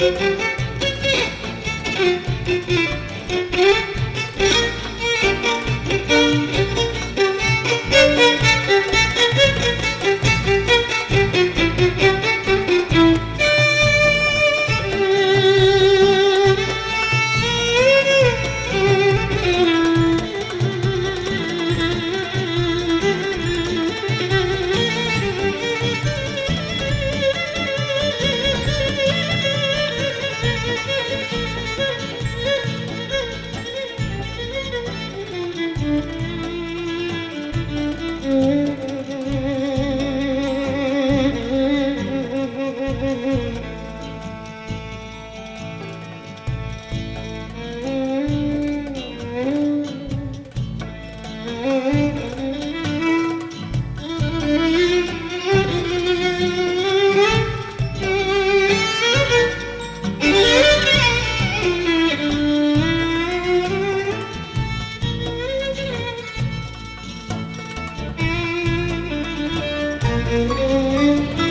Müzik Müzik